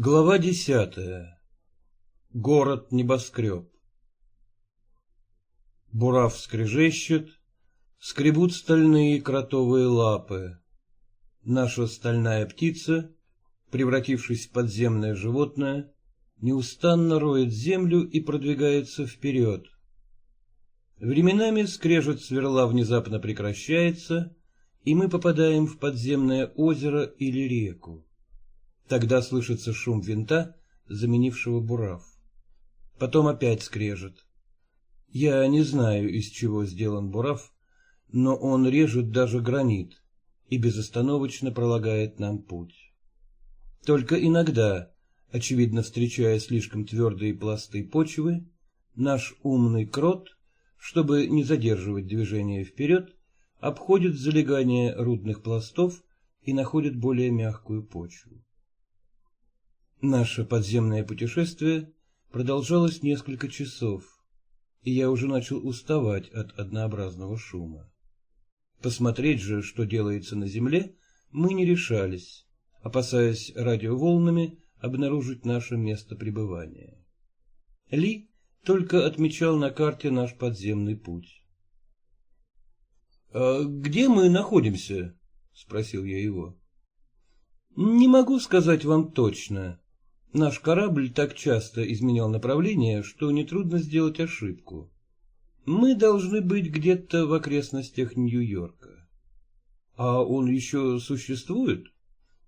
Глава десятая. Город-небоскреб. Бурав скрежещет, скребут стальные кротовые лапы. Наша стальная птица, превратившись в подземное животное, неустанно роет землю и продвигается вперед. Временами скрежет сверла внезапно прекращается, и мы попадаем в подземное озеро или реку. Тогда слышится шум винта, заменившего бурав. Потом опять скрежет. Я не знаю, из чего сделан бурав, но он режет даже гранит и безостановочно пролагает нам путь. Только иногда, очевидно встречая слишком твердые пласты почвы, наш умный крот, чтобы не задерживать движение вперед, обходит залегание рудных пластов и находит более мягкую почву. Наше подземное путешествие продолжалось несколько часов, и я уже начал уставать от однообразного шума. Посмотреть же, что делается на земле, мы не решались, опасаясь радиоволнами обнаружить наше место пребывания. Ли только отмечал на карте наш подземный путь. «А где мы находимся?» — спросил я его. «Не могу сказать вам точно. Наш корабль так часто изменял направление, что нетрудно сделать ошибку. Мы должны быть где-то в окрестностях Нью-Йорка. А он еще существует?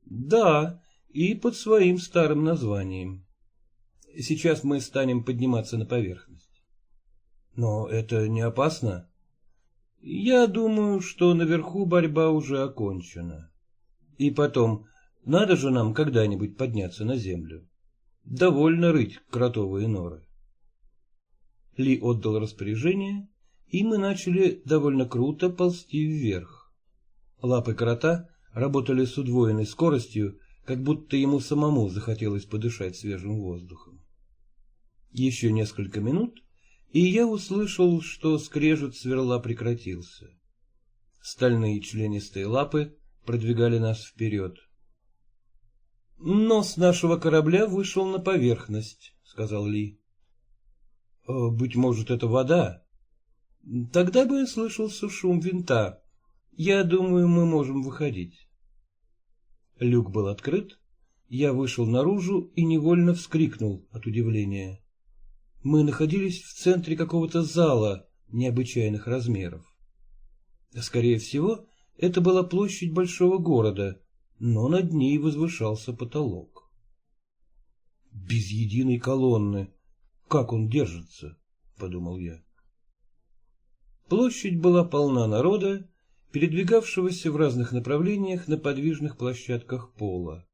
Да, и под своим старым названием. Сейчас мы станем подниматься на поверхность. Но это не опасно? Я думаю, что наверху борьба уже окончена. И потом, надо же нам когда-нибудь подняться на землю. Довольно рыть кротовые норы. Ли отдал распоряжение, и мы начали довольно круто ползти вверх. Лапы крота работали с удвоенной скоростью, как будто ему самому захотелось подышать свежим воздухом. Еще несколько минут, и я услышал, что скрежет сверла прекратился. Стальные членистые лапы продвигали нас вперед. «Нос нашего корабля вышел на поверхность», — сказал Ли. «Э, «Быть может, это вода?» «Тогда бы слышался шум винта. Я думаю, мы можем выходить». Люк был открыт, я вышел наружу и невольно вскрикнул от удивления. Мы находились в центре какого-то зала необычайных размеров. Скорее всего, это была площадь большого города, но над ней возвышался потолок. Без единой колонны. Как он держится? — подумал я. Площадь была полна народа, передвигавшегося в разных направлениях на подвижных площадках пола.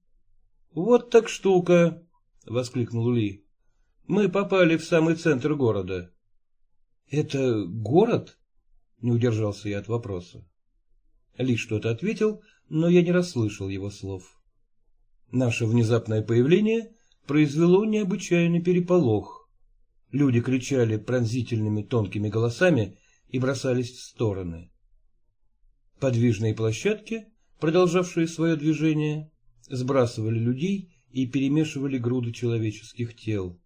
— Вот так штука! — воскликнул Ли. — Мы попали в самый центр города. — Это город? — не удержался я от вопроса. Ли что-то ответил, но я не расслышал его слов. Наше внезапное появление произвело необычайный переполох. Люди кричали пронзительными тонкими голосами и бросались в стороны. Подвижные площадки, продолжавшие свое движение, сбрасывали людей и перемешивали груды человеческих тел.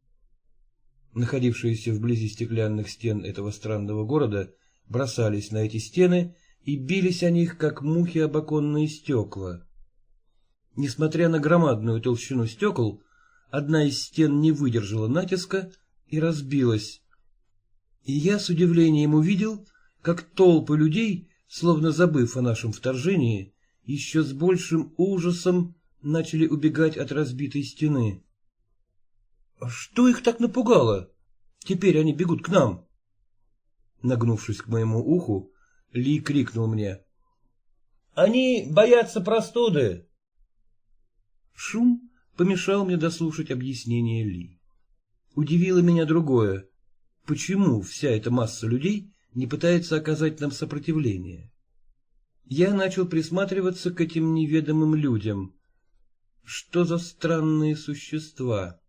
Находившиеся вблизи стеклянных стен этого странного города бросались на эти стены и бились о них, как мухи об оконные стекла. Несмотря на громадную толщину стекол, одна из стен не выдержала натиска и разбилась. И я с удивлением увидел, как толпы людей, словно забыв о нашем вторжении, еще с большим ужасом начали убегать от разбитой стены. — Что их так напугало? Теперь они бегут к нам. Нагнувшись к моему уху, ли крикнул мне. «Они боятся простуды!» Шум помешал мне дослушать объяснение Ли. Удивило меня другое. Почему вся эта масса людей не пытается оказать нам сопротивление? Я начал присматриваться к этим неведомым людям. Что за странные существа?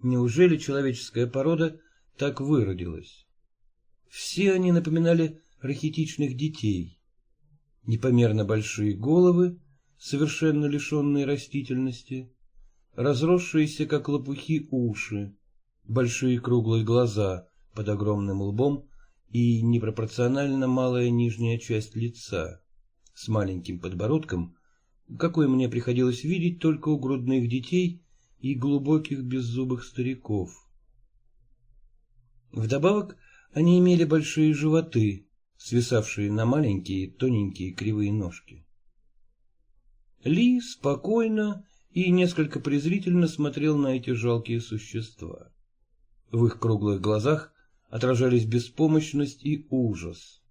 Неужели человеческая порода так выродилась? Все они напоминали рахитичных детей. Непомерно большие головы, совершенно лишенные растительности, разросшиеся, как лопухи, уши, большие круглые глаза под огромным лбом и непропорционально малая нижняя часть лица с маленьким подбородком, какой мне приходилось видеть только у грудных детей и глубоких беззубых стариков. Вдобавок они имели большие животы, свисавшие на маленькие тоненькие кривые ножки. Ли спокойно и несколько презрительно смотрел на эти жалкие существа. В их круглых глазах отражались беспомощность и ужас.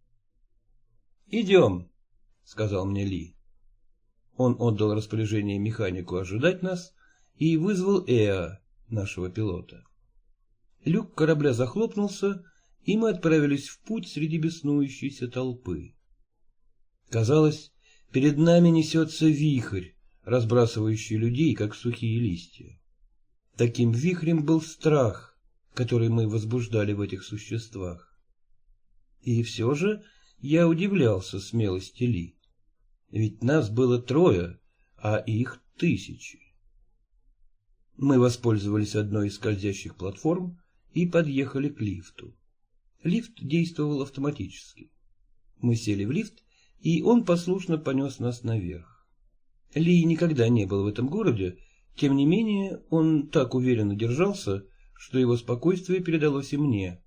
«Идем», — сказал мне Ли. Он отдал распоряжение механику ожидать нас и вызвал Эа, нашего пилота. Люк корабля захлопнулся, и мы отправились в путь среди беснующейся толпы. Казалось, перед нами несется вихрь, разбрасывающий людей, как сухие листья. Таким вихрем был страх, который мы возбуждали в этих существах. И все же я удивлялся смелости Ли. Ведь нас было трое, а их тысячи. Мы воспользовались одной из скользящих платформ и подъехали к лифту. Лифт действовал автоматически. Мы сели в лифт, и он послушно понес нас наверх. Ли никогда не был в этом городе, тем не менее он так уверенно держался, что его спокойствие передалось и мне.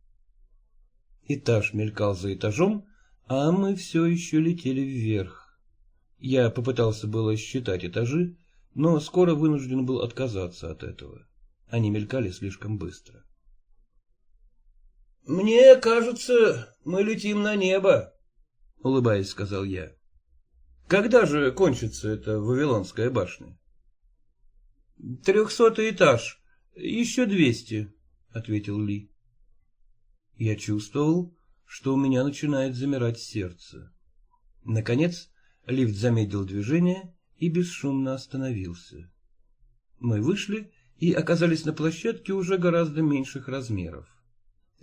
Этаж мелькал за этажом, а мы все еще летели вверх. Я попытался было считать этажи, но скоро вынужден был отказаться от этого. Они мелькали слишком быстро. «Мне кажется, мы летим на небо», — улыбаясь, сказал я. «Когда же кончится эта Вавилонская башня?» «Трехсотый этаж, еще двести», — ответил Ли. Я чувствовал, что у меня начинает замирать сердце. Наконец, лифт замедлил движение и бесшумно остановился. Мы вышли и оказались на площадке уже гораздо меньших размеров.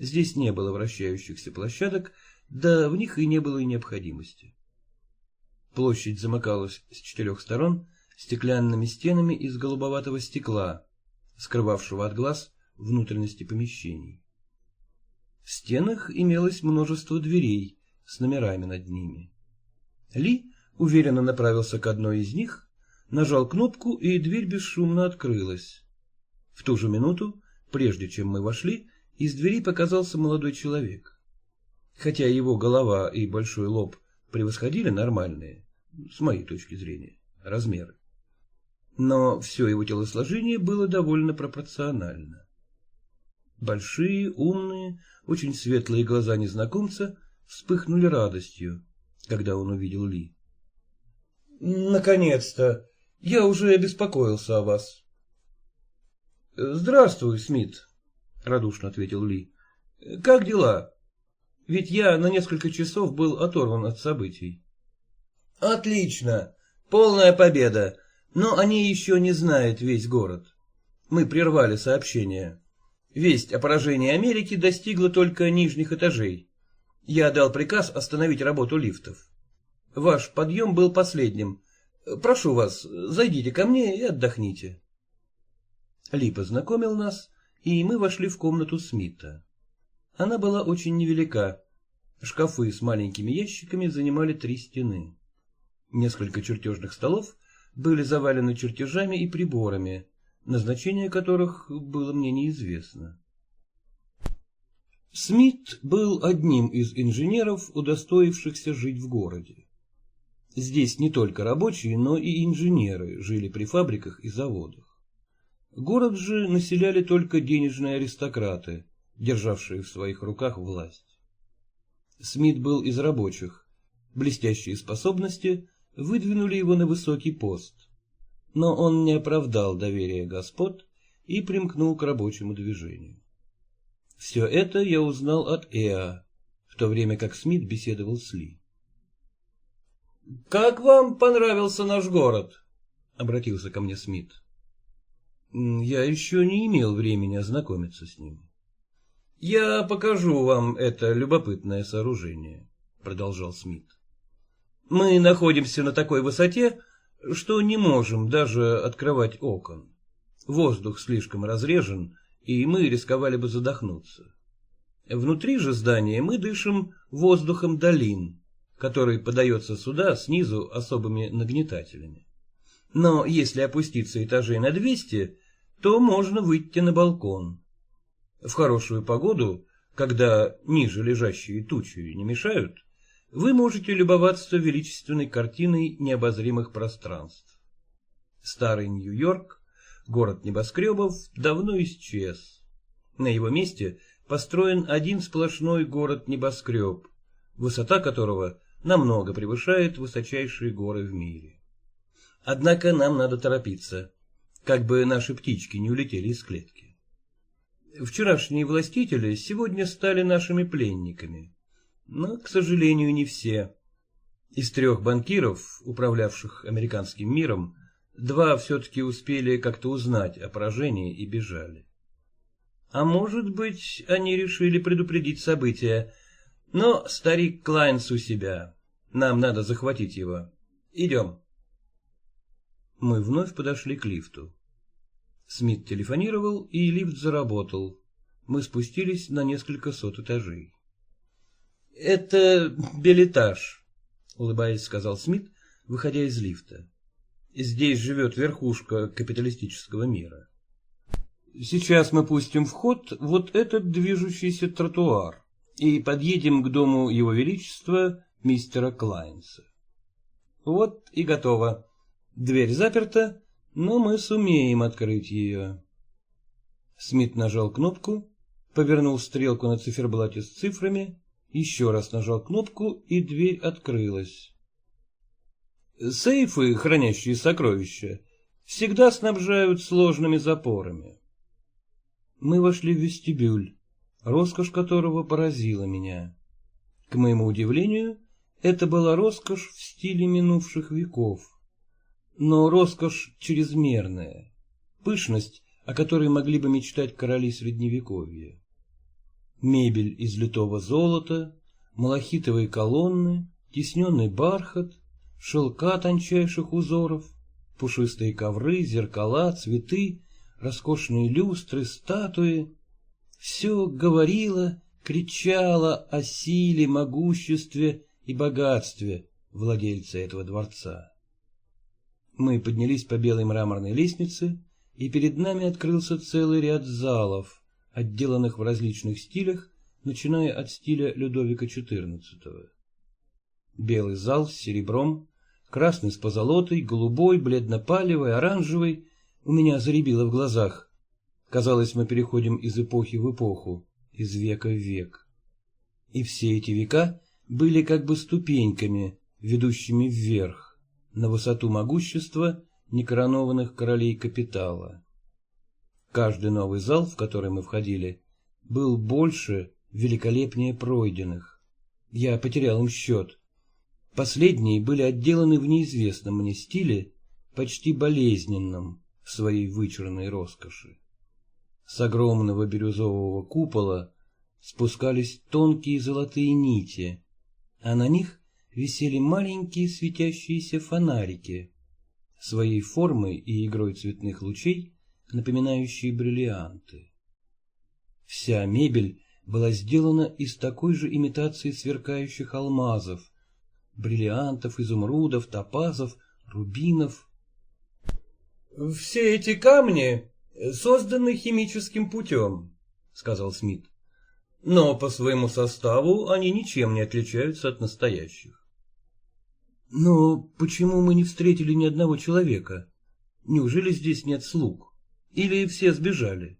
Здесь не было вращающихся площадок, да в них и не было и необходимости. Площадь замыкалась с четырех сторон стеклянными стенами из голубоватого стекла, скрывавшего от глаз внутренности помещений. В стенах имелось множество дверей с номерами над ними. Ли уверенно направился к одной из них, нажал кнопку, и дверь бесшумно открылась. В ту же минуту, прежде чем мы вошли, из двери показался молодой человек. Хотя его голова и большой лоб превосходили нормальные, с моей точки зрения, размеры. Но все его телосложение было довольно пропорционально. Большие, умные, очень светлые глаза незнакомца вспыхнули радостью, когда он увидел Ли. «Наконец-то! Я уже беспокоился о вас». «Здравствуй, Смит», — радушно ответил Ли. — Как дела? Ведь я на несколько часов был оторван от событий. — Отлично. Полная победа. Но они еще не знают весь город. Мы прервали сообщение. Весть о поражении Америки достигла только нижних этажей. Я дал приказ остановить работу лифтов. Ваш подъем был последним. Прошу вас, зайдите ко мне и отдохните. Ли познакомил нас и мы вошли в комнату Смита. Она была очень невелика. Шкафы с маленькими ящиками занимали три стены. Несколько чертежных столов были завалены чертежами и приборами, назначение которых было мне неизвестно. Смит был одним из инженеров, удостоившихся жить в городе. Здесь не только рабочие, но и инженеры жили при фабриках и заводах. Город же населяли только денежные аристократы, державшие в своих руках власть. Смит был из рабочих. Блестящие способности выдвинули его на высокий пост. Но он не оправдал доверия господ и примкнул к рабочему движению. Все это я узнал от Эа, в то время как Смит беседовал с Ли. «Как вам понравился наш город?» — обратился ко мне Смит. Я еще не имел времени ознакомиться с ним. Я покажу вам это любопытное сооружение, продолжал Смит. Мы находимся на такой высоте, что не можем даже открывать окон. Воздух слишком разрежен, и мы рисковали бы задохнуться. Внутри же здания мы дышим воздухом долин, который подается сюда снизу особыми нагнетателями. Но если опуститься этажей на 200, то можно выйти на балкон. В хорошую погоду, когда ниже лежащие тучи не мешают, вы можете любоваться величественной картиной необозримых пространств. Старый Нью-Йорк, город небоскребов, давно исчез. На его месте построен один сплошной город-небоскреб, высота которого намного превышает высочайшие горы в мире. Однако нам надо торопиться, как бы наши птички не улетели из клетки. Вчерашние властители сегодня стали нашими пленниками, но, к сожалению, не все. Из трех банкиров, управлявших американским миром, два все-таки успели как-то узнать о поражении и бежали. А может быть, они решили предупредить события, но старик Клайнс у себя. Нам надо захватить его. Идем. Мы вновь подошли к лифту. Смит телефонировал, и лифт заработал. Мы спустились на несколько сот этажей. — Это билетаж, — улыбаясь, сказал Смит, выходя из лифта. — Здесь живет верхушка капиталистического мира. Сейчас мы пустим в ход вот этот движущийся тротуар и подъедем к дому Его Величества мистера Клайнса. Вот и готово. Дверь заперта, но мы сумеем открыть ее. Смит нажал кнопку, повернул стрелку на циферблате с цифрами, еще раз нажал кнопку, и дверь открылась. Сейфы, хранящие сокровища, всегда снабжают сложными запорами. Мы вошли в вестибюль, роскошь которого поразила меня. К моему удивлению, это была роскошь в стиле минувших веков но роскошь чрезмерная, пышность, о которой могли бы мечтать короли Средневековья. Мебель из литого золота, малахитовые колонны, тисненный бархат, шелка тончайших узоров, пушистые ковры, зеркала, цветы, роскошные люстры, статуи. Все говорило, кричало о силе, могуществе и богатстве владельца этого дворца. Мы поднялись по белой мраморной лестнице, и перед нами открылся целый ряд залов, отделанных в различных стилях, начиная от стиля Людовика XIV. Белый зал с серебром, красный с позолотой, голубой, бледно-палевый, оранжевый у меня заребило в глазах. Казалось, мы переходим из эпохи в эпоху, из века в век. И все эти века были как бы ступеньками, ведущими вверх на высоту могущества некоронованных королей капитала. Каждый новый зал, в который мы входили, был больше, великолепнее пройденных. Я потерял им счет. Последние были отделаны в неизвестном мне стиле, почти болезненном в своей вычурной роскоши. С огромного бирюзового купола спускались тонкие золотые нити, а на них висели маленькие светящиеся фонарики, своей формой и игрой цветных лучей, напоминающие бриллианты. Вся мебель была сделана из такой же имитации сверкающих алмазов, бриллиантов, изумрудов, топазов, рубинов. «Все эти камни созданы химическим путем», — сказал Смит. «Но по своему составу они ничем не отличаются от настоящих. Но почему мы не встретили ни одного человека? Неужели здесь нет слуг? Или все сбежали?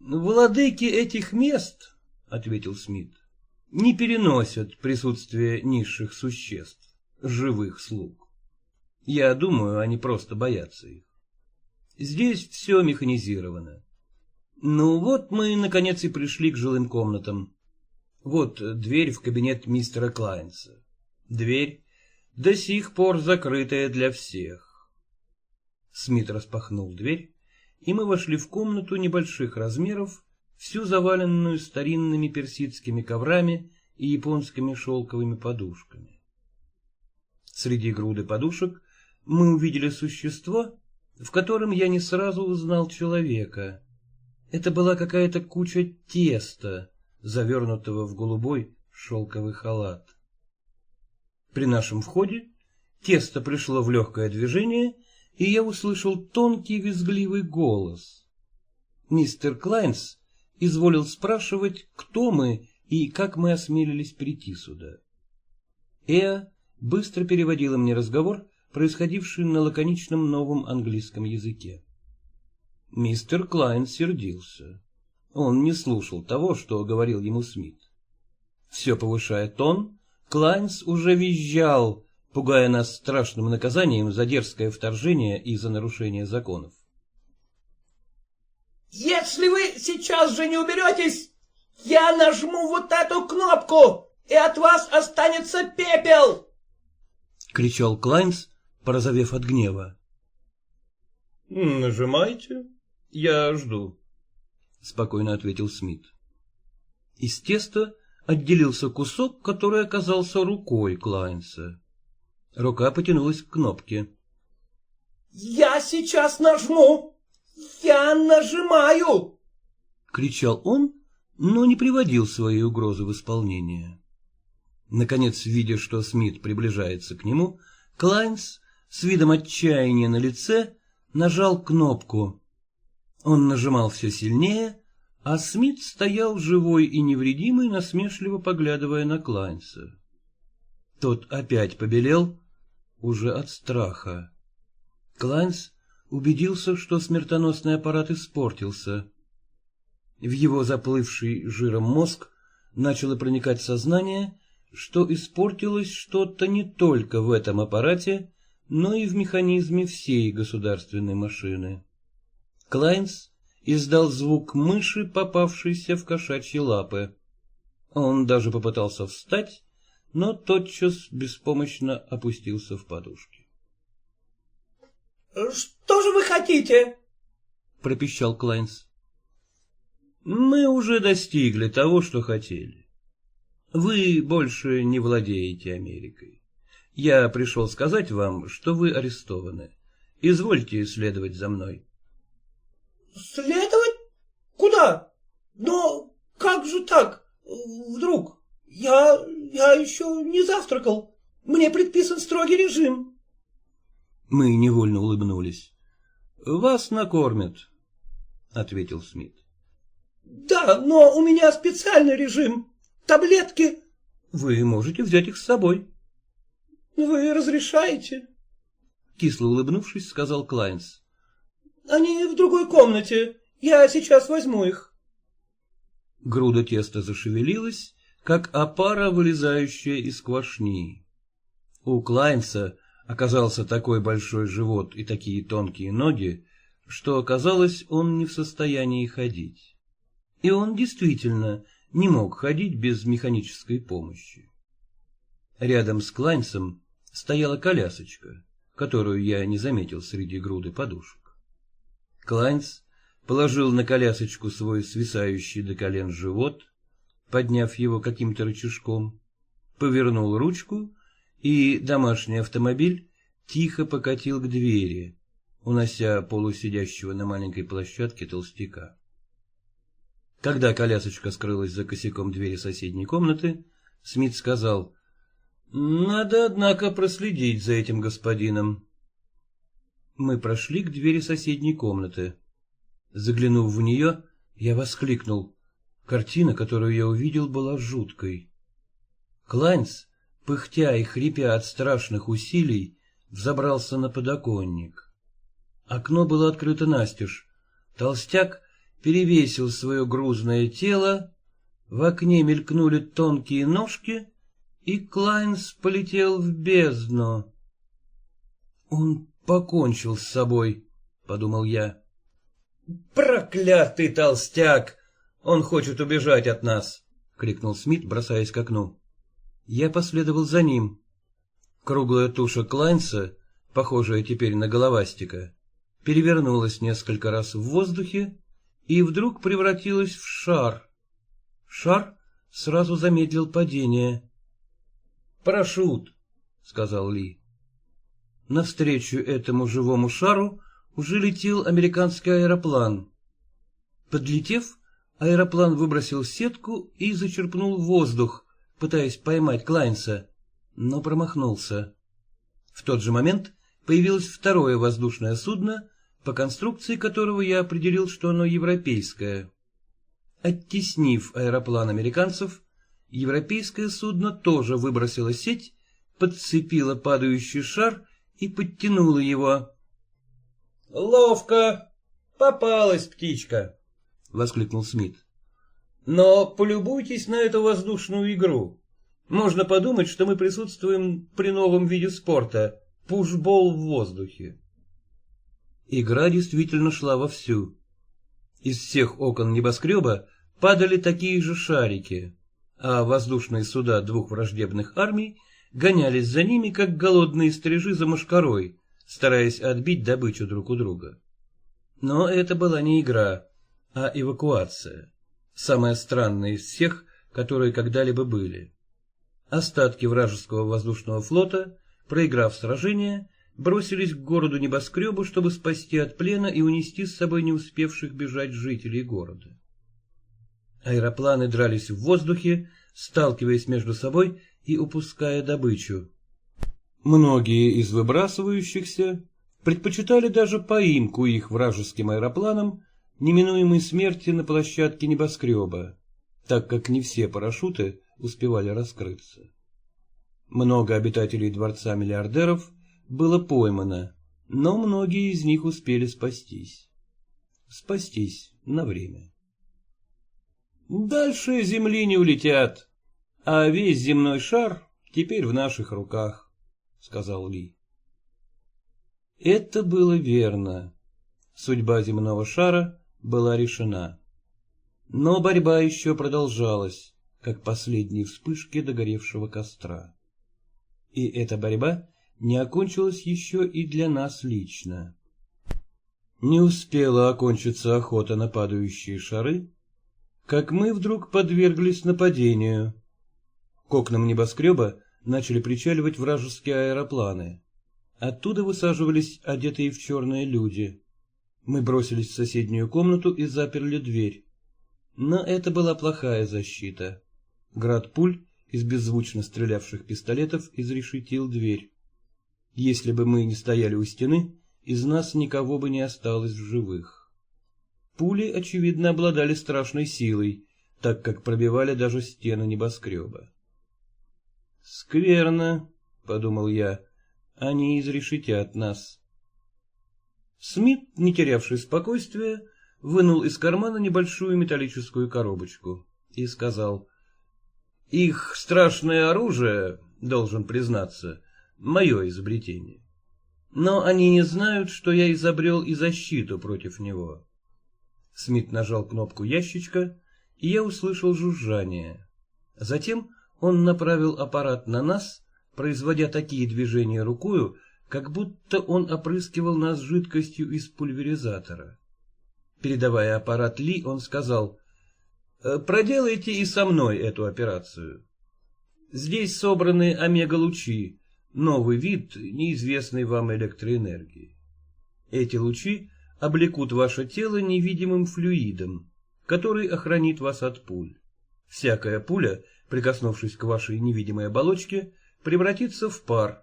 Владыки этих мест, ответил Смит, не переносят присутствие низших существ, живых слуг. Я думаю, они просто боятся их. Здесь все механизировано. Ну вот мы, наконец, и пришли к жилым комнатам. Вот дверь в кабинет мистера Клайнса. Дверь, до сих пор закрытая для всех. Смит распахнул дверь, и мы вошли в комнату небольших размеров, всю заваленную старинными персидскими коврами и японскими шелковыми подушками. Среди груды подушек мы увидели существо, в котором я не сразу узнал человека. Это была какая-то куча теста, завернутого в голубой шелковый халат. При нашем входе тесто пришло в легкое движение, и я услышал тонкий визгливый голос. Мистер Клайнс изволил спрашивать, кто мы и как мы осмелились прийти сюда. Эа быстро переводила мне разговор, происходивший на лаконичном новом английском языке. Мистер Клайн сердился. Он не слушал того, что говорил ему Смит. Все повышая тон, Клайнс уже визжал, пугая нас страшным наказанием за дерзкое вторжение и за нарушение законов. «Если вы сейчас же не уберетесь, я нажму вот эту кнопку, и от вас останется пепел!» — кричал Клайнс, порозовев от гнева. — Нажимайте, я жду, — спокойно ответил Смит. Из теста отделился кусок, который оказался рукой Клайнса. Рука потянулась к кнопке. — Я сейчас нажму! Я нажимаю! — кричал он, но не приводил свои угрозы в исполнение. Наконец, видя, что Смит приближается к нему, Клайнс с видом отчаяния на лице нажал кнопку. Он нажимал все сильнее, а Смит стоял живой и невредимый, насмешливо поглядывая на Клайнса. Тот опять побелел, уже от страха. Клайнс убедился, что смертоносный аппарат испортился. В его заплывший жиром мозг начало проникать сознание, что испортилось что-то не только в этом аппарате, но и в механизме всей государственной машины. Клайнс издал звук мыши, попавшейся в кошачьи лапы. Он даже попытался встать, но тотчас беспомощно опустился в подушки. — Что же вы хотите? — пропищал Клайнс. — Мы уже достигли того, что хотели. Вы больше не владеете Америкой. Я пришел сказать вам, что вы арестованы. Извольте следовать за мной. — Следовать? Куда? Но как же так? Вдруг? Я... я еще не завтракал. Мне предписан строгий режим. Мы невольно улыбнулись. — Вас накормят, — ответил Смит. — Да, но у меня специальный режим. Таблетки... — Вы можете взять их с собой. — Вы разрешаете? Кисло улыбнувшись, сказал Клайнс. — Они в другой комнате. Я сейчас возьму их. Груда теста зашевелилась, как опара, вылезающая из квашни. У Клайнса оказался такой большой живот и такие тонкие ноги, что, оказалось, он не в состоянии ходить. И он действительно не мог ходить без механической помощи. Рядом с Клайнсом стояла колясочка, которую я не заметил среди груды подушек. Клайнс положил на колясочку свой свисающий до колен живот, подняв его каким-то рычажком, повернул ручку, и домашний автомобиль тихо покатил к двери, унося полусидящего на маленькой площадке толстяка. Когда колясочка скрылась за косяком двери соседней комнаты, Смит сказал надо, однако, проследить за этим господином. Мы прошли к двери соседней комнаты. Заглянув в нее, я воскликнул. Картина, которую я увидел, была жуткой. Клайнс, пыхтя и хрипя от страшных усилий, взобрался на подоконник. Окно было открыто настежь. Толстяк перевесил свое грузное тело, в окне мелькнули тонкие ножки — и Клайнс полетел в бездну. «Он покончил с собой», — подумал я. «Проклятый толстяк! Он хочет убежать от нас!» — крикнул Смит, бросаясь к окну. Я последовал за ним. Круглая туша Клайнса, похожая теперь на головастика, перевернулась несколько раз в воздухе и вдруг превратилась в шар. Шар сразу замедлил падение. «Парашют», — сказал Ли. Навстречу этому живому шару уже летел американский аэроплан. Подлетев, аэроплан выбросил сетку и зачерпнул воздух, пытаясь поймать Клайнса, но промахнулся. В тот же момент появилось второе воздушное судно, по конструкции которого я определил, что оно европейское. Оттеснив аэроплан американцев, европейское судно тоже выбросило сеть, подцепило падающий шар и подтянуло его. — Ловко! Попалась птичка! — воскликнул Смит. — Но полюбуйтесь на эту воздушную игру. Можно подумать, что мы присутствуем при новом виде спорта — пушбол в воздухе. Игра действительно шла вовсю. Из всех окон небоскреба падали такие же шарики, а воздушные суда двух враждебных армий гонялись за ними, как голодные стрижи за мошкарой, стараясь отбить добычу друг у друга. Но это была не игра, а эвакуация, самая странная из всех, которые когда-либо были. Остатки вражеского воздушного флота, проиграв сражение, бросились к городу небоскребу, чтобы спасти от плена и унести с собой не успевших бежать жителей города. Аэропланы дрались в воздухе, сталкиваясь между собой и упуская добычу. Многие из выбрасывающихся предпочитали даже поимку их вражеским аэропланам неминуемой смерти на площадке небоскреба, так как не все парашюты успевали раскрыться. Много обитателей дворца миллиардеров было поймано, но многие из них успели спастись. Спастись на время. Дальше земли не улетят, а весь земной шар теперь в наших руках. — сказал Ли. Это было верно. Судьба земного шара была решена. Но борьба еще продолжалась, как последние вспышки догоревшего костра. И эта борьба не окончилась еще и для нас лично. Не успела окончиться охота на падающие шары, как мы вдруг подверглись нападению. К окнам небоскреба начали причаливать вражеские аэропланы. Оттуда высаживались одетые в черные люди. Мы бросились в соседнюю комнату и заперли дверь. Но это была плохая защита. Град пуль из беззвучно стрелявших пистолетов изрешетил дверь. Если бы мы не стояли у стены, из нас никого бы не осталось в живых. Пули, очевидно, обладали страшной силой, так как пробивали даже стены небоскреба. «Скверно», — подумал я, — «они изрешетят нас». Смит, не терявший спокойствия, вынул из кармана небольшую металлическую коробочку и сказал, «Их страшное оружие, должен признаться, мое изобретение. Но они не знают, что я изобрел и защиту против него». Смит нажал кнопку ящичка, и я услышал жужжание. Затем он направил аппарат на нас, производя такие движения рукою, как будто он опрыскивал нас жидкостью из пульверизатора. Передавая аппарат Ли, он сказал, «Э, «Проделайте и со мной эту операцию. Здесь собраны омега-лучи, новый вид неизвестной вам электроэнергии. Эти лучи облекут ваше тело невидимым флюидом, который охранит вас от пуль. Всякая пуля — прикоснувшись к вашей невидимой оболочке, превратится в пар.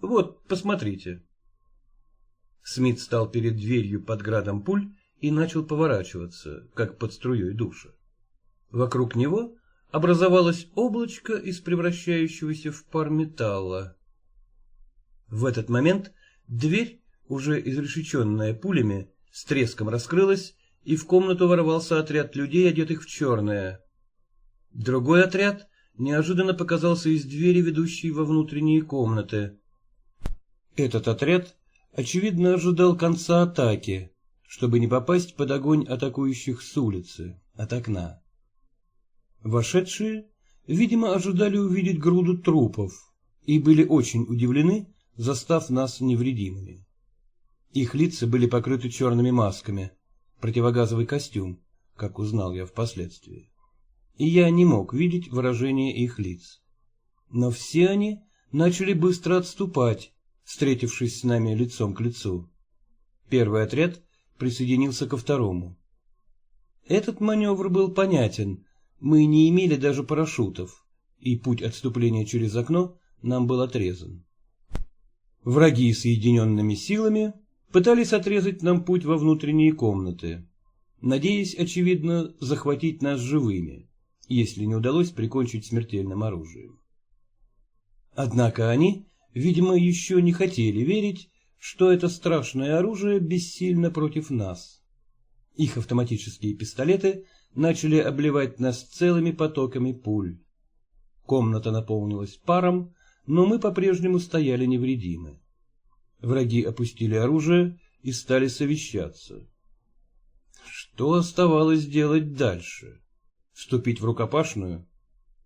Вот, посмотрите. Смит стал перед дверью под градом пуль и начал поворачиваться, как под струей душа. Вокруг него образовалось облачко из превращающегося в пар металла. В этот момент дверь, уже изрешеченная пулями, с треском раскрылась, и в комнату ворвался отряд людей, одетых в черное. Другой отряд неожиданно показался из двери, ведущей во внутренние комнаты. Этот отряд, очевидно, ожидал конца атаки, чтобы не попасть под огонь атакующих с улицы, от окна. Вошедшие, видимо, ожидали увидеть груду трупов и были очень удивлены, застав нас невредимыми. Их лица были покрыты черными масками, противогазовый костюм, как узнал я впоследствии и я не мог видеть выражение их лиц. Но все они начали быстро отступать, встретившись с нами лицом к лицу. Первый отряд присоединился ко второму. Этот маневр был понятен, мы не имели даже парашютов, и путь отступления через окно нам был отрезан. Враги соединенными силами пытались отрезать нам путь во внутренние комнаты, надеясь, очевидно, захватить нас живыми, если не удалось прикончить смертельным оружием. Однако они, видимо, еще не хотели верить, что это страшное оружие бессильно против нас. Их автоматические пистолеты начали обливать нас целыми потоками пуль. Комната наполнилась паром, но мы по-прежнему стояли невредимы. Враги опустили оружие и стали совещаться. Что оставалось делать дальше? Вступить в рукопашную?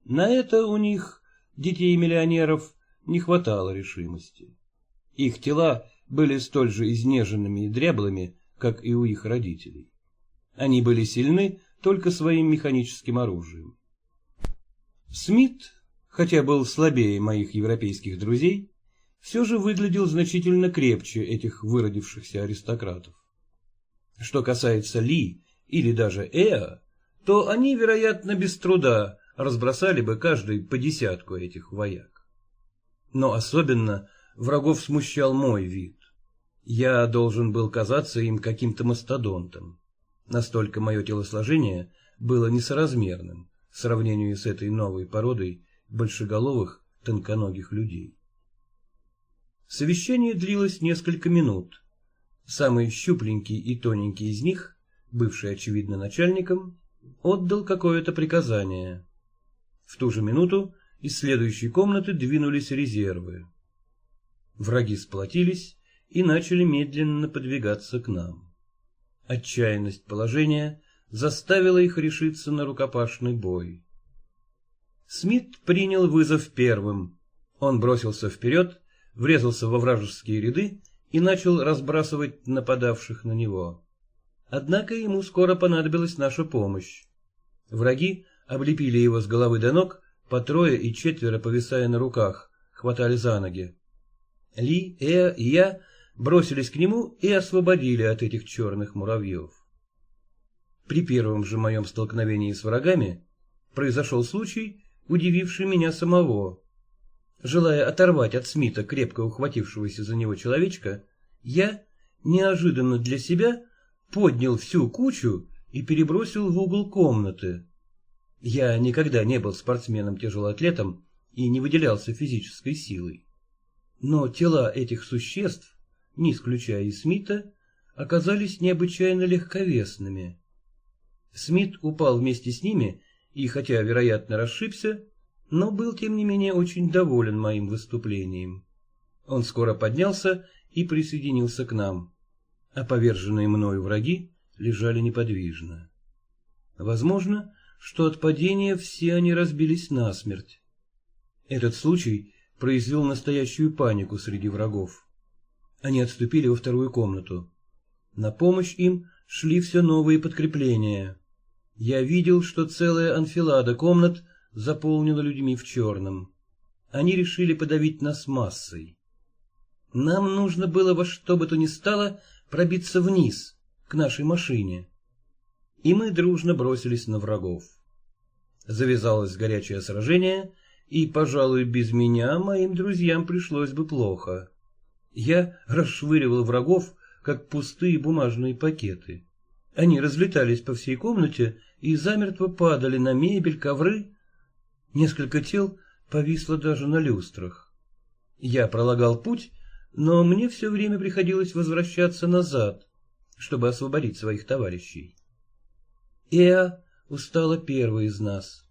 На это у них, детей миллионеров, не хватало решимости. Их тела были столь же изнеженными и дряблыми, как и у их родителей. Они были сильны только своим механическим оружием. Смит, хотя был слабее моих европейских друзей, все же выглядел значительно крепче этих выродившихся аристократов. Что касается Ли или даже Эа, то они, вероятно, без труда разбросали бы каждый по десятку этих вояк. Но особенно врагов смущал мой вид. Я должен был казаться им каким-то мастодонтом. Настолько мое телосложение было несоразмерным в сравнении с этой новой породой большеголовых тонконогих людей. Совещание длилось несколько минут. Самый щупленький и тоненький из них, бывший очевидно начальником, отдал какое-то приказание. В ту же минуту из следующей комнаты двинулись резервы. Враги сплотились и начали медленно подвигаться к нам. Отчаянность положения заставила их решиться на рукопашный бой. Смит принял вызов первым. Он бросился вперед, врезался во вражеские ряды и начал разбрасывать нападавших на него. Однако ему скоро понадобилась наша помощь. Враги облепили его с головы до ног, по трое и четверо повисая на руках, хватали за ноги. Ли, Эа и я бросились к нему и освободили от этих черных муравьев. При первом же моем столкновении с врагами произошел случай, удививший меня самого. Желая оторвать от Смита крепко ухватившегося за него человечка, я, неожиданно для себя, поднял всю кучу и перебросил в угол комнаты. Я никогда не был спортсменом-тяжелоатлетом и не выделялся физической силой. Но тела этих существ, не исключая и Смита, оказались необычайно легковесными. Смит упал вместе с ними и, хотя, вероятно, расшибся, но был, тем не менее, очень доволен моим выступлением. Он скоро поднялся и присоединился к нам, а поверженные мною враги лежали неподвижно. Возможно, что от падения все они разбились насмерть. Этот случай произвел настоящую панику среди врагов. Они отступили во вторую комнату. На помощь им шли все новые подкрепления. Я видел, что целая анфилада комнат заполнена людьми в черном. Они решили подавить нас массой. Нам нужно было во что бы то ни стало пробиться вниз, к нашей машине. И мы дружно бросились на врагов. Завязалось горячее сражение, и, пожалуй, без меня моим друзьям пришлось бы плохо. Я расшвыривал врагов, как пустые бумажные пакеты. Они разлетались по всей комнате и замертво падали на мебель, ковры Несколько тел повисло даже на люстрах. Я пролагал путь, но мне все время приходилось возвращаться назад, чтобы освободить своих товарищей. Эа устала первой из нас.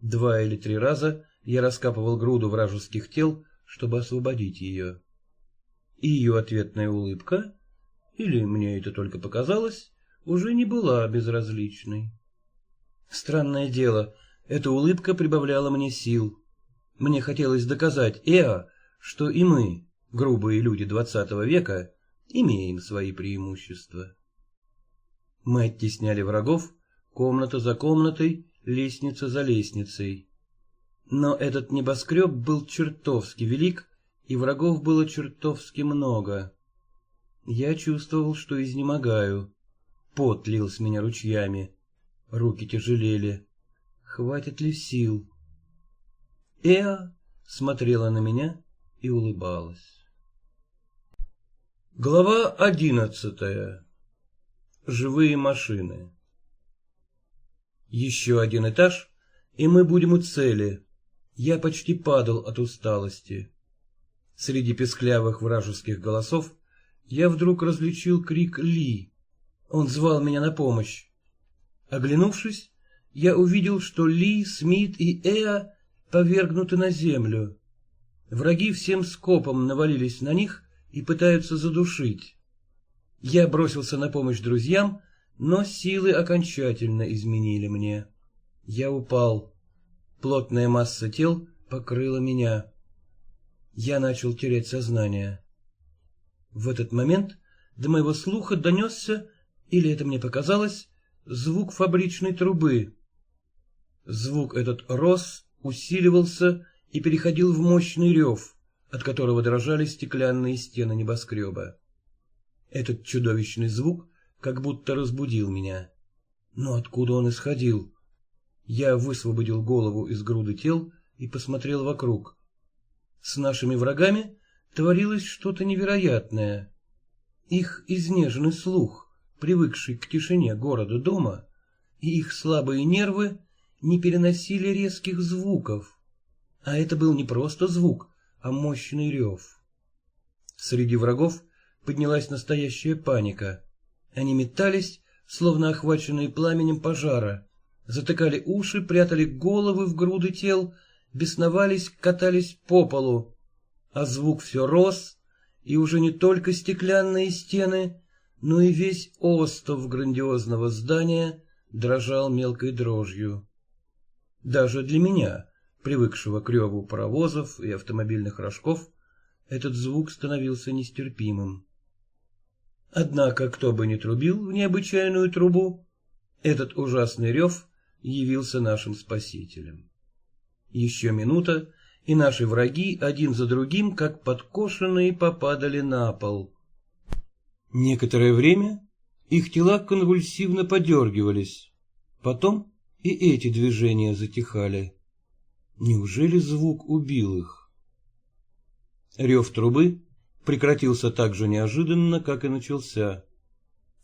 Два или три раза я раскапывал груду вражеских тел, чтобы освободить ее. И ее ответная улыбка, или мне это только показалось, уже не была безразличной. Странное дело, эта улыбка прибавляла мне сил. Мне хотелось доказать Эо, что и мы, грубые люди двадцатого века, имеем свои преимущества. Мы оттесняли врагов, комната за комнатой, лестница за лестницей. Но этот небоскреб был чертовски велик, и врагов было чертовски много. Я чувствовал, что изнемогаю. Пот лил с меня ручьями. Руки тяжелели. Хватит ли сил? Эа смотрела на меня и улыбалась. Глава одиннадцатая. Живые машины. Еще один этаж, и мы будем у цели. Я почти падал от усталости. Среди песклявых вражеских голосов я вдруг различил крик Ли. Он звал меня на помощь. Оглянувшись, я увидел, что Ли, Смит и Эа повергнуты на землю. Враги всем скопом навалились на них и пытаются задушить. Я бросился на помощь друзьям, но силы окончательно изменили мне. Я упал. Плотная масса тел покрыла меня. Я начал терять сознание. В этот момент до моего слуха донесся, или это мне показалось, звук фабричной трубы. Звук этот рос, усиливался и переходил в мощный рев, от которого дрожали стеклянные стены небоскреба. Этот чудовищный звук как будто разбудил меня. Но откуда он исходил? Я высвободил голову из груды тел и посмотрел вокруг. С нашими врагами творилось что-то невероятное. Их изнеженный слух, привыкший к тишине города-дома, и их слабые нервы не переносили резких звуков. А это был не просто звук, а мощный рев. Среди врагов поднялась настоящая паника. Они метались, словно охваченные пламенем пожара, затыкали уши, прятали головы в груды тел, бесновались, катались по полу. А звук все рос, и уже не только стеклянные стены, но и весь остов грандиозного здания дрожал мелкой дрожью. Даже для меня, привыкшего к реву паровозов и автомобильных рожков, этот звук становился нестерпимым. Однако, кто бы ни трубил в необычайную трубу, этот ужасный рев явился нашим спасителем. Еще минута, и наши враги один за другим, как подкошенные, попадали на пол. Некоторое время их тела конвульсивно подергивались, потом и эти движения затихали. Неужели звук убил их? Рев трубы прекратился так же неожиданно, как и начался.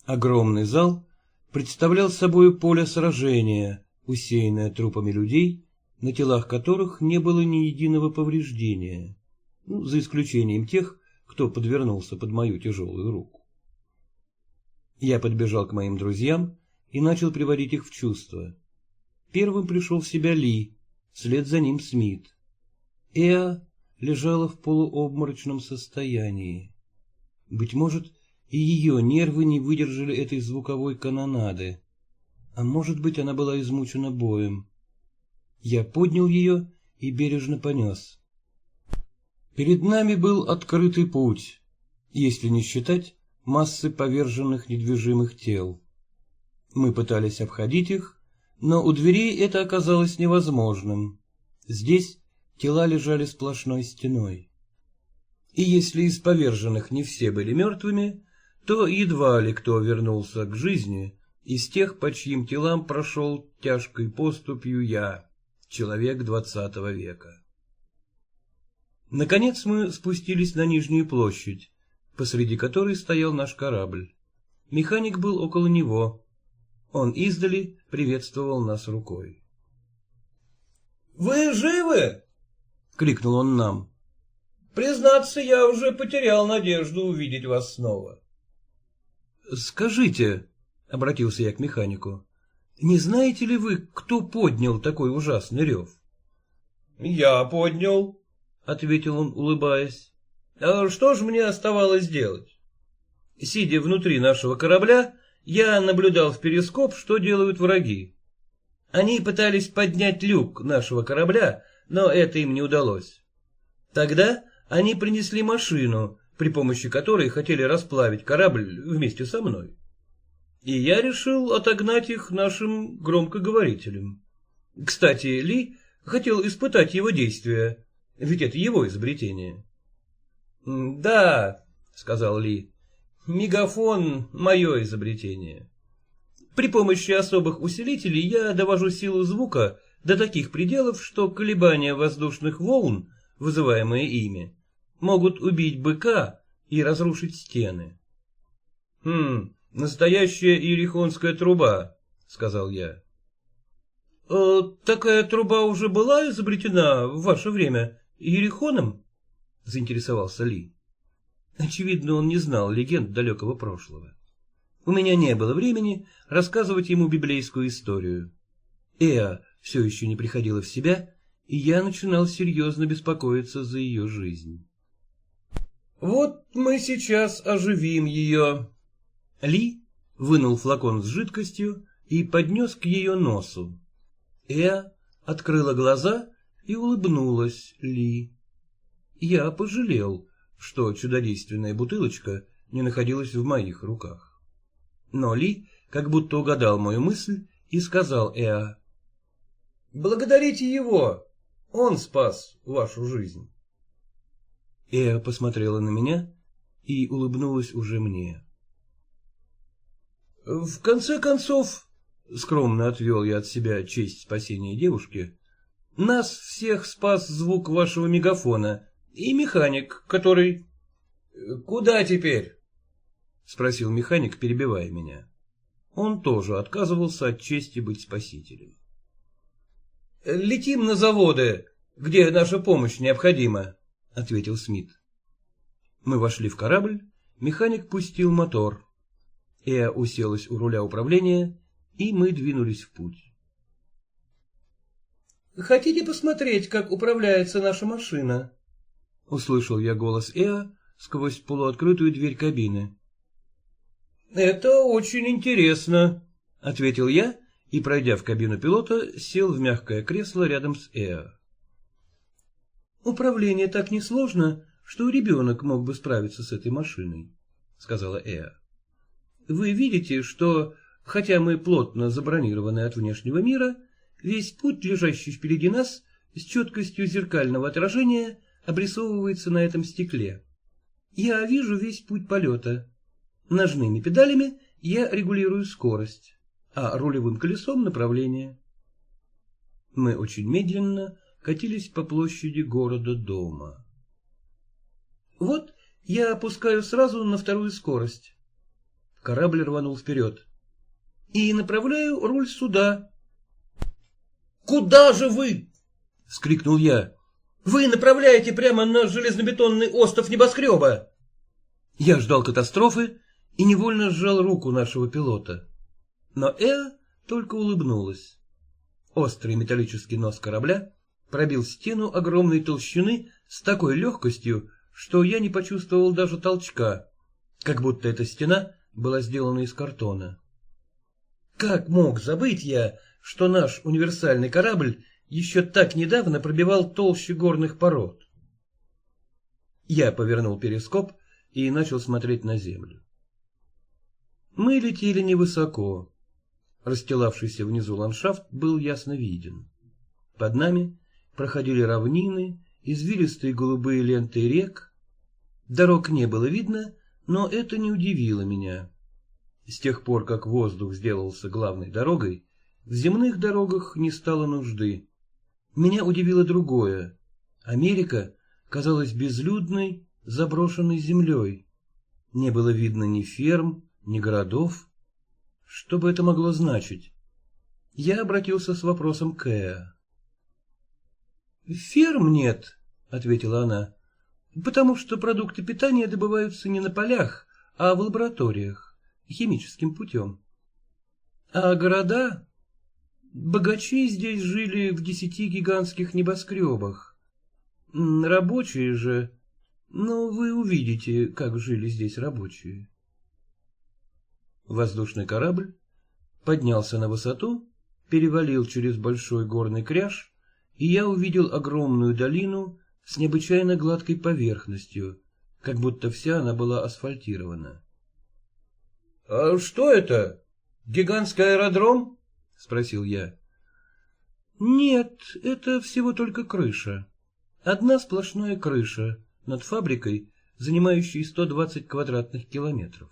Огромный зал представлял собой поле сражения, усеянное трупами людей, на телах которых не было ни единого повреждения, ну, за исключением тех, кто подвернулся под мою тяжелую руку. Я подбежал к моим друзьям и начал приводить их в чувство. Первым пришел в себя Ли, вслед за ним Смит. Эа лежала в полуобморочном состоянии. Быть может, и ее нервы не выдержали этой звуковой канонады, а может быть, она была измучена боем. Я поднял ее и бережно понес. Перед нами был открытый путь, если не считать массы поверженных недвижимых тел. Мы пытались обходить их, но у дверей это оказалось невозможным. Здесь тела лежали сплошной стеной. И если из поверженных не все были мертвыми, то едва ли кто вернулся к жизни из тех, по чьим телам прошел тяжкой поступью я, человек двадцатого века. Наконец мы спустились на Нижнюю площадь, посреди которой стоял наш корабль. Механик был около него, он издали приветствовал нас рукой. — Вы живы? — крикнул он нам. — Признаться, я уже потерял надежду увидеть вас снова. — Скажите, — обратился я к механику, — не знаете ли вы, кто поднял такой ужасный рев? — Я поднял, — ответил он, улыбаясь. — А что же мне оставалось делать? Сидя внутри нашего корабля, я наблюдал в перископ, что делают враги. Они пытались поднять люк нашего корабля, но это им не удалось. Тогда они принесли машину, при помощи которой хотели расплавить корабль вместе со мной. И я решил отогнать их нашим громкоговорителем. Кстати, Ли хотел испытать его действия, ведь это его изобретение. — Да, — сказал Ли, Мегафон — мое изобретение. При помощи особых усилителей я довожу силу звука до таких пределов, что колебания воздушных волн, вызываемые ими, могут убить быка и разрушить стены. — Хм, настоящая иерихонская труба, — сказал я. «Э, — Такая труба уже была изобретена в ваше время Иерихоном? — заинтересовался Ли. Очевидно, он не знал легенд далекого прошлого. У меня не было времени рассказывать ему библейскую историю. Эа все еще не приходила в себя, и я начинал серьезно беспокоиться за ее жизнь. Вот мы сейчас оживим ее. Ли вынул флакон с жидкостью и поднес к ее носу. Эа открыла глаза и улыбнулась Ли. Я пожалел, что чудодейственная бутылочка не находилась в моих руках. Но Ли как будто угадал мою мысль и сказал Эа. «Благодарите его, он спас вашу жизнь». Эа посмотрела на меня и улыбнулась уже мне. «В конце концов, — скромно отвел я от себя честь спасения девушки, — нас всех спас звук вашего мегафона — и механик, который... — Куда теперь? — спросил механик, перебивая меня. Он тоже отказывался от чести быть спасителем. — Летим на заводы, где наша помощь необходима, — ответил Смит. Мы вошли в корабль, механик пустил мотор. Эа уселась у руля управления, и мы двинулись в путь. — Хотите посмотреть, как управляется наша машина? — услышал я голос Эа сквозь полуоткрытую дверь кабины. — Это очень интересно, — ответил я и, пройдя в кабину пилота, сел в мягкое кресло рядом с Эа. — Управление так несложно, что ребенок мог бы справиться с этой машиной, — сказала Эа. — Вы видите, что, хотя мы плотно забронированы от внешнего мира, весь путь, лежащий впереди нас, с четкостью зеркального отражения — обрисовывается на этом стекле. Я вижу весь путь полета. Ножными педалями я регулирую скорость, а рулевым колесом направление. Мы очень медленно катились по площади города-дома. Вот я опускаю сразу на вторую скорость. Корабль рванул вперед. И направляю руль сюда. — Куда же вы? — скрикнул я. Вы направляете прямо на железнобетонный остров небоскреба. Я ждал катастрофы и невольно сжал руку нашего пилота. Но Э только улыбнулась. Острый металлический нос корабля пробил стену огромной толщины с такой легкостью, что я не почувствовал даже толчка, как будто эта стена была сделана из картона. Как мог забыть я, что наш универсальный корабль еще так недавно пробивал толщу горных пород. Я повернул перископ и начал смотреть на землю. Мы летели невысоко. Расстилавшийся внизу ландшафт был ясно виден. Под нами проходили равнины, извилистые голубые ленты рек. Дорог не было видно, но это не удивило меня. С тех пор, как воздух сделался главной дорогой, в земных дорогах не стало нужды. Меня удивило другое. Америка казалась безлюдной, заброшенной землей. Не было видно ни ферм, ни городов. Что бы это могло значить? Я обратился с вопросом к Эа. «Ферм нет», — ответила она, — «потому что продукты питания добываются не на полях, а в лабораториях, химическим путем. А города Богачи здесь жили в десяти гигантских небоскребах. Рабочие же... Ну, вы увидите, как жили здесь рабочие. Воздушный корабль поднялся на высоту, перевалил через большой горный кряж, и я увидел огромную долину с необычайно гладкой поверхностью, как будто вся она была асфальтирована. — А что это? Гигантский аэродром? — спросил я. — Нет, это всего только крыша. Одна сплошная крыша над фабрикой, занимающей 120 квадратных километров.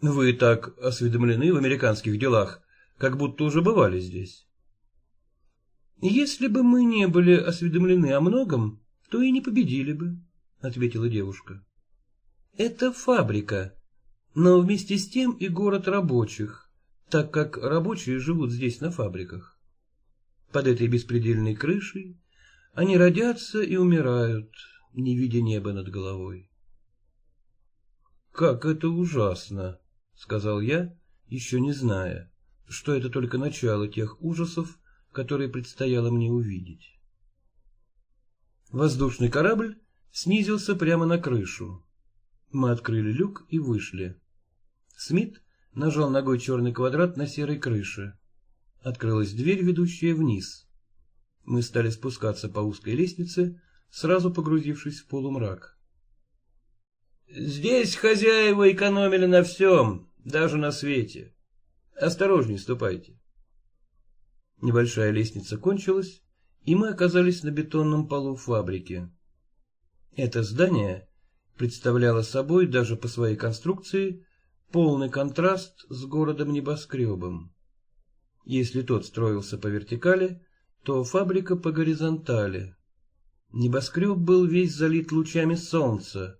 Вы так осведомлены в американских делах, как будто уже бывали здесь. Если бы мы не были осведомлены о многом, то и не победили бы, ответила девушка. Это фабрика, но вместе с тем и город рабочих, так как рабочие живут здесь на фабриках. Под этой беспредельной крышей они родятся и умирают, не видя неба над головой. «Как это ужасно!» — сказал я, еще не зная, что это только начало тех ужасов, которые предстояло мне увидеть. Воздушный корабль снизился прямо на крышу. Мы открыли люк и вышли. Смит нажал ногой черный квадрат на серой крыше. Открылась дверь, ведущая вниз. Мы стали спускаться по узкой лестнице, сразу погрузившись в полумрак. Здесь хозяева экономили на всем, даже на свете. Осторожней ступайте. Небольшая лестница кончилась, и мы оказались на бетонном полу фабрики. Это здание представляло собой даже по своей конструкции полный контраст с городом-небоскребом. Если тот строился по вертикали, то фабрика по горизонтали. Небоскреб был весь залит лучами солнца.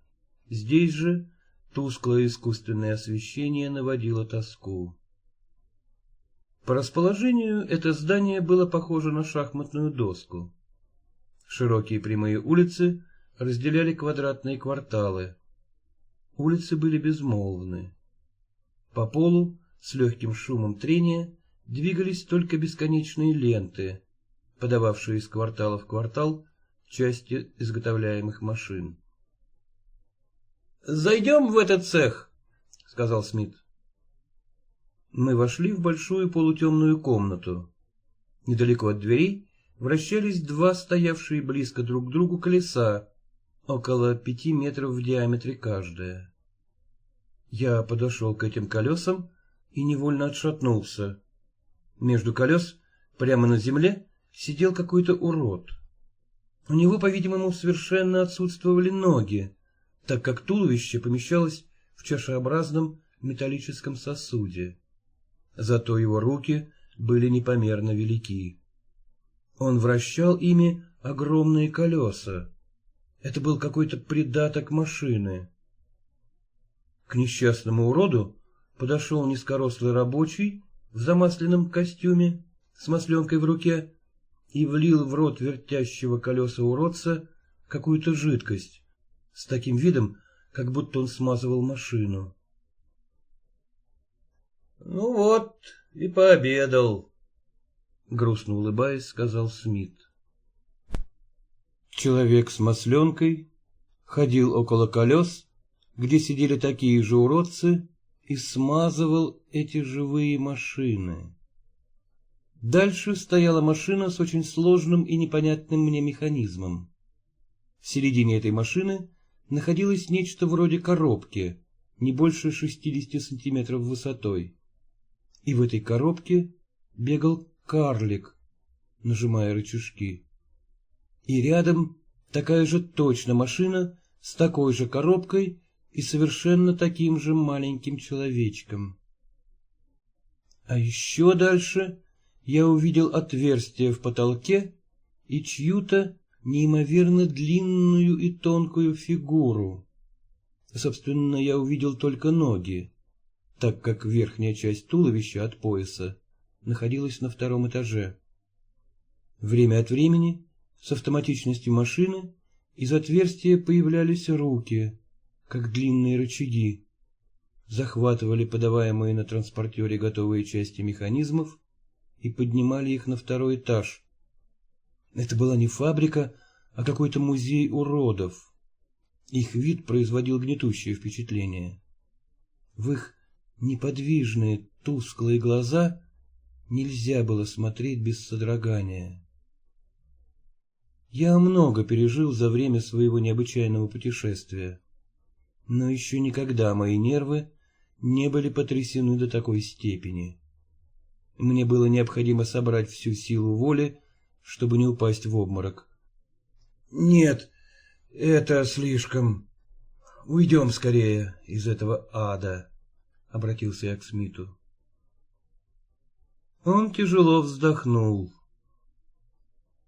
Здесь же тусклое искусственное освещение наводило тоску. По расположению это здание было похоже на шахматную доску. Широкие прямые улицы разделяли квадратные кварталы. Улицы были безмолвны. По полу с легким шумом трения двигались только бесконечные ленты, подававшие из квартала в квартал части изготовляемых машин. «Зайдем в этот цех», — сказал Смит. Мы вошли в большую полутемную комнату. Недалеко от дверей вращались два стоявшие близко друг к другу колеса, около пяти метров в диаметре каждое. Я подошел к этим колесам и невольно отшатнулся. Между колес, прямо на земле, сидел какой-то урод. У него, по-видимому, совершенно отсутствовали ноги, так как туловище помещалось в чашеобразном металлическом сосуде. Зато его руки были непомерно велики. Он вращал ими огромные колеса. Это был какой-то придаток машины. К несчастному уроду подошел низкорослый рабочий в замасленном костюме с масленкой в руке и влил в рот вертящего колеса уродца какую-то жидкость с таким видом, как будто он смазывал машину. — Ну вот, и пообедал, — грустно улыбаясь, сказал Смит. Человек с масленкой ходил около колес где сидели такие же уродцы, и смазывал эти живые машины. Дальше стояла машина с очень сложным и непонятным мне механизмом. В середине этой машины находилось нечто вроде коробки, не больше 60 сантиметров высотой. И в этой коробке бегал карлик, нажимая рычажки. И рядом такая же точно машина с такой же коробкой и совершенно таким же маленьким человечком. А еще дальше я увидел отверстие в потолке и чью-то неимоверно длинную и тонкую фигуру. Собственно, я увидел только ноги, так как верхняя часть туловища от пояса находилась на втором этаже. Время от времени, с автоматичностью машины, из отверстия появлялись руки, как длинные рычаги, захватывали подаваемые на транспортере готовые части механизмов и поднимали их на второй этаж. Это была не фабрика, а какой-то музей уродов. Их вид производил гнетущее впечатление. В их неподвижные, тусклые глаза нельзя было смотреть без содрогания. Я много пережил за время своего необычайного путешествия но еще никогда мои нервы не были потрясены до такой степени. Мне было необходимо собрать всю силу воли, чтобы не упасть в обморок. — Нет, это слишком. Уйдем скорее из этого ада, — обратился я к Смиту. Он тяжело вздохнул.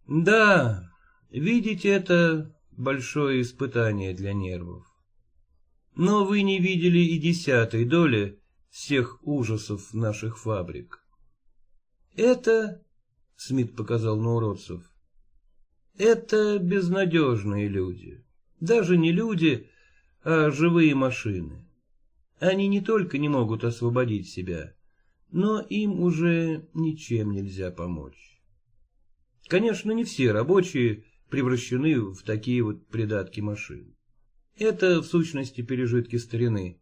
Да, видеть это большое испытание для нервов. Но вы не видели и десятой доли всех ужасов наших фабрик. Это, Смит показал на уродцев, это безнадежные люди. Даже не люди, а живые машины. Они не только не могут освободить себя, но им уже ничем нельзя помочь. Конечно, не все рабочие превращены в такие вот придатки машин. Это, в сущности, пережитки старины.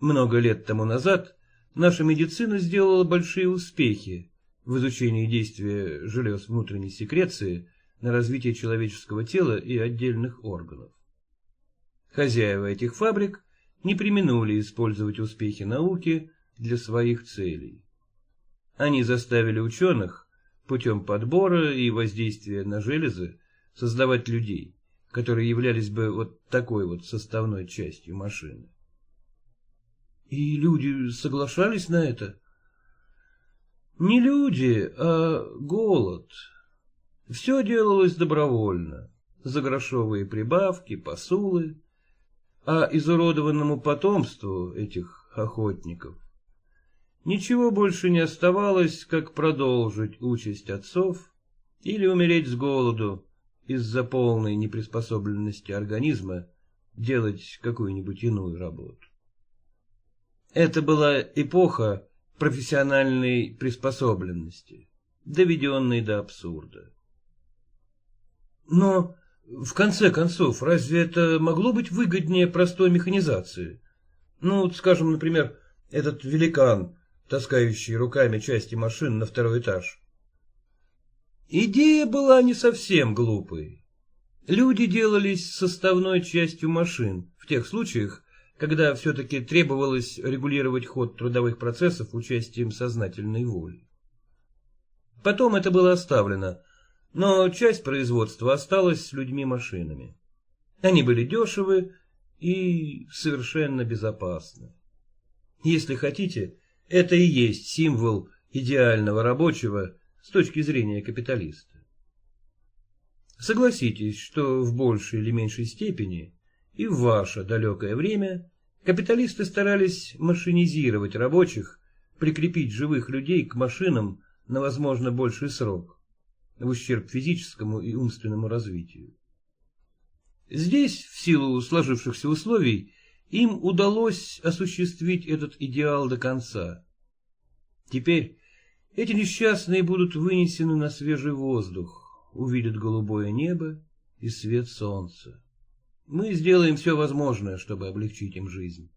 Много лет тому назад наша медицина сделала большие успехи в изучении действия желез внутренней секреции на развитие человеческого тела и отдельных органов. Хозяева этих фабрик не применули использовать успехи науки для своих целей. Они заставили ученых путем подбора и воздействия на железы создавать людей, которые являлись бы вот такой вот составной частью машины. И люди соглашались на это? Не люди, а голод. Все делалось добровольно. За грошовые прибавки, посулы. А изуродованному потомству этих охотников ничего больше не оставалось, как продолжить участь отцов или умереть с голоду из-за полной неприспособленности организма делать какую-нибудь иную работу. Это была эпоха профессиональной приспособленности, доведенной до абсурда. Но, в конце концов, разве это могло быть выгоднее простой механизации? Ну, скажем, например, этот великан, таскающий руками части машин на второй этаж. Идея была не совсем глупой. Люди делались составной частью машин в тех случаях, когда все-таки требовалось регулировать ход трудовых процессов участием сознательной воли. Потом это было оставлено, но часть производства осталась с людьми-машинами. Они были дешевы и совершенно безопасны. Если хотите, это и есть символ идеального рабочего с точки зрения капиталиста. Согласитесь, что в большей или меньшей степени и в ваше далекое время капиталисты старались машинизировать рабочих, прикрепить живых людей к машинам на, возможно, больший срок, в ущерб физическому и умственному развитию. Здесь, в силу сложившихся условий, им удалось осуществить этот идеал до конца. Теперь эти несчастные будут вынесены на свежий воздух, увидят голубое небо и свет солнца. Мы сделаем все возможное, чтобы облегчить им жизнь.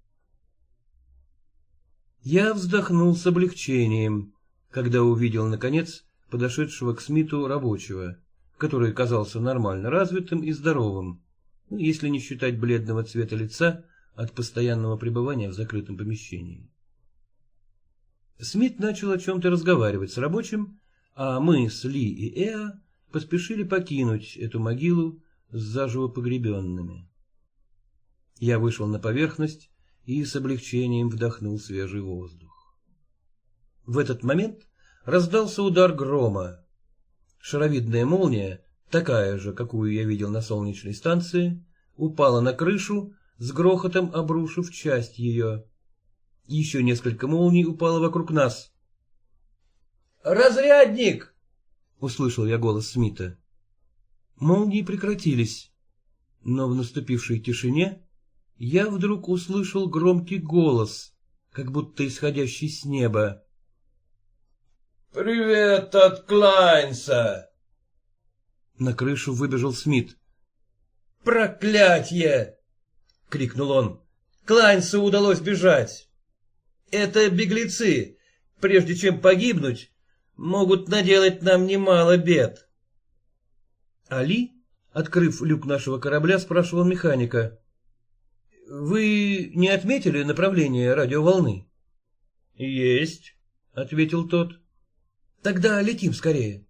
Я вздохнул с облегчением, когда увидел, наконец, подошедшего к Смиту рабочего, который казался нормально развитым и здоровым, ну, если не считать бледного цвета лица от постоянного пребывания в закрытом помещении. Смит начал о чем-то разговаривать с рабочим, а мы с Ли и Эа поспешили покинуть эту могилу с заживо погребенными. Я вышел на поверхность и с облегчением вдохнул свежий воздух. В этот момент раздался удар грома. Шаровидная молния, такая же, какую я видел на солнечной станции, упала на крышу, с грохотом обрушив часть ее. Еще несколько молний упало вокруг нас. «Разрядник!» — услышал я голос Смита. Молнии прекратились, но в наступившей тишине я вдруг услышал громкий голос, как будто исходящий с неба. «Привет от Клайнса!» На крышу выбежал Смит. «Проклятье!» — крикнул он. «Клайнсу удалось бежать!» Это беглецы, прежде чем погибнуть, могут наделать нам немало бед. Али, открыв люк нашего корабля, спрашивал механика. — Вы не отметили направление радиоволны? — Есть, — ответил тот. — Тогда летим скорее.